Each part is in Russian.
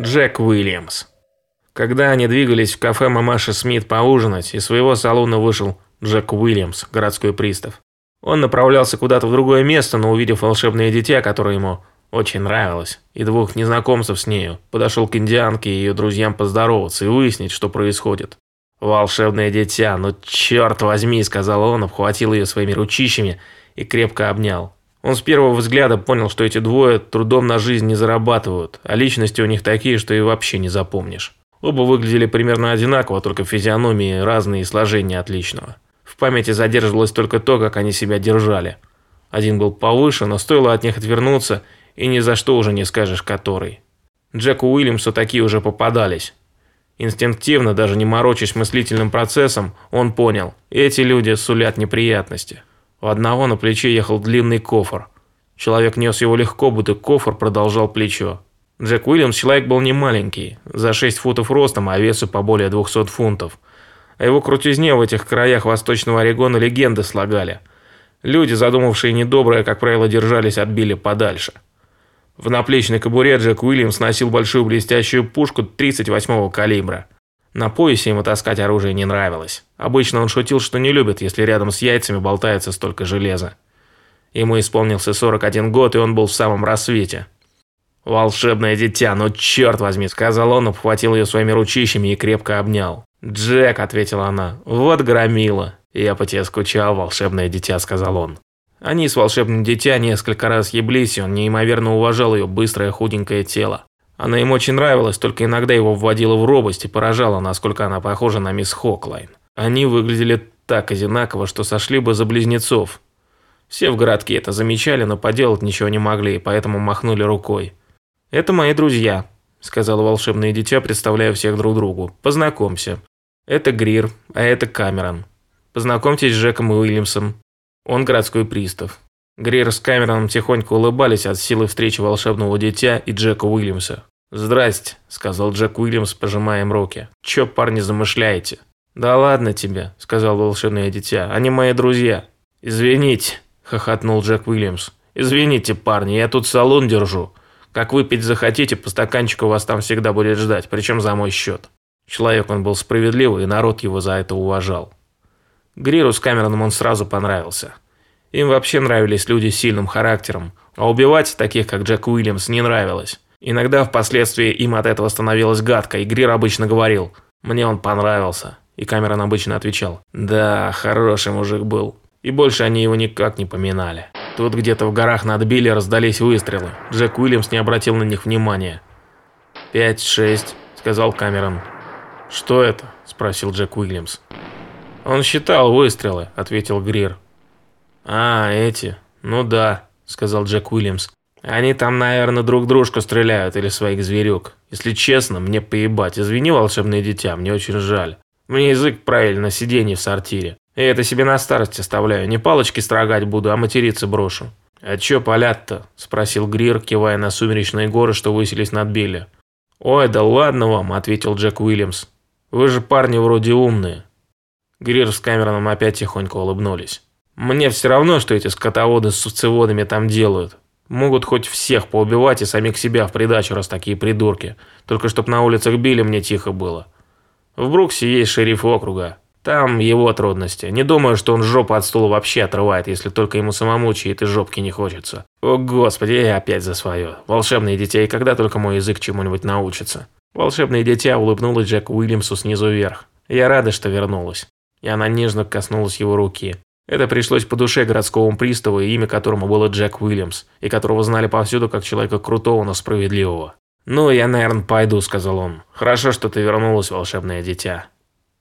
Джек Уильямс. Когда они двигались в кафе мамаши Смит поужинать, из своего салона вышел Джек Уильямс, городской пристав. Он направлялся куда-то в другое место, но увидев волшебное дитя, которое ему очень нравилось, и двух незнакомцев с нею, подошел к индианке и ее друзьям поздороваться и выяснить, что происходит. «Волшебное дитя, ну черт возьми», — сказал он, обхватил ее своими ручищами и крепко обнял. Он с первого взгляда понял, что эти двое трудом на жизнь не зарабатывают, а личности у них такие, что и вообще не запомнишь. Оба выглядели примерно одинаково, только физиономии разные и сложения отличного. В памяти задерживалось только то, как они себя держали. Один был повыше, но стоило от них отвернуться, и ни за что уже не скажешь который. Джеку Уильямсу такие уже попадались. Инстинктивно, даже не морочась мыслительным процессом, он понял, эти люди сулят неприятности. У одного на плече ехал длинный кофр. Человек нес его легко, будто кофр продолжал плечо. Джек Уильямс человек был не маленький, за 6 футов ростом, а весу по более 200 фунтов. О его крутизне в этих краях Восточного Орегона легенды слагали. Люди, задумавшие недоброе, как правило, держались от Билли подальше. В наплечной кобуре Джек Уильямс носил большую блестящую пушку 38-го калибра. На поясе ему таскать оружие не нравилось. Обычно он шутил, что не любит, если рядом с яйцами болтается столько железа. Ему исполнился 41 год, и он был в самом рассвете. «Волшебное дитя, ну черт возьми», — сказал он, обхватил ее своими ручищами и крепко обнял. «Джек», — ответила она, — «вот громила». «Я по тебе скучал, волшебное дитя», — сказал он. Они с волшебным дитя несколько раз еблись, и он неимоверно уважал ее быстрое худенькое тело. Она ему очень нравилась, только иногда его вводила в робость и поражала, насколько она похожа на мисс Хоклайн. Они выглядели так одинаково, что сошли бы за близнецов. Все в городке это замечали, но поделать ничего не могли, поэтому махнули рукой. «Это мои друзья», – сказала волшебное дитя, представляя всех друг другу. «Познакомься. Это Грир, а это Камерон. Познакомьтесь с Джеком Уильямсом. Он городской пристав». Грир с Камероном тихонько улыбались от силы встречи волшебного дитя и Джека Уильямса. «Здрасте», – сказал Джек Уильямс, пожимая им руки. «Чё, парни, замышляете?» «Да ладно тебе», – сказал волшебное дитя. «Они мои друзья». «Извините», – хохотнул Джек Уильямс. «Извините, парни, я тут салон держу. Как выпить захотите, по стаканчику вас там всегда будет ждать, причем за мой счет». Человек он был справедливый, и народ его за это уважал. Гриру с Камероном он сразу понравился. Им вообще нравились люди с сильным характером, а убивать таких, как Джек Уильямс, не нравилось. Иногда впоследствии им от этого становилось гадко, и Грир обычно говорил «Мне он понравился». И Камерон обычно отвечал «Да, хороший мужик был». И больше они его никак не поминали. Тут где-то в горах над Билли раздались выстрелы. Джек Уильямс не обратил на них внимания. «Пять-шесть», — сказал Камерон. «Что это?» — спросил Джек Уильямс. «Он считал выстрелы», — ответил Грир. «А, эти? Ну да», — сказал Джек Уильямс. Они там, наверное, друг дружку стреляют или своих зверюк. Если честно, мне поебать. Извини, волшебное дитя, мне очень жаль. Мне язык правильно на сиденье в сортире. Я это себе на старость оставляю. Не палочки строгать буду, а материться брошу. «А чё палят-то?» – спросил Грир, кивая на сумеречные горы, что высились над Билли. «Ой, да ладно вам», – ответил Джек Уильямс. «Вы же парни вроде умные». Грир с Камероном опять тихонько улыбнулись. «Мне все равно, что эти скотоводы с сувцеводами там делают. Могут хоть всех поубивать и самих себя в придачу, раз такие придурки. Только чтоб на улицах били, мне тихо было. В Бруксе есть шериф округа. Там его трудности. Не думаю, что он жопу от стула вообще отрывает, если только ему самому чьей-то жопки не хочется. О, господи, я опять за свое. Волшебные детей, когда только мой язык чему-нибудь научится. Волшебные дитя улыбнулась Джек Уильямсу снизу вверх. Я рада, что вернулась. И она нежно коснулась его руки. Это пришлось по душе городскому приставу, имя которому было Джек Уильямс, и которого знали повсюду как человека крутого, но справедливого. «Ну, я, наверное, пойду», — сказал он. «Хорошо, что ты вернулась, волшебное дитя».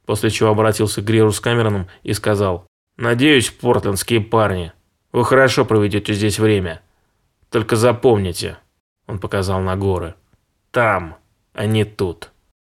После чего обратился к Гриру с Камероном и сказал. «Надеюсь, портлендские парни, вы хорошо проведете здесь время. Только запомните», — он показал на горы. «Там, а не тут».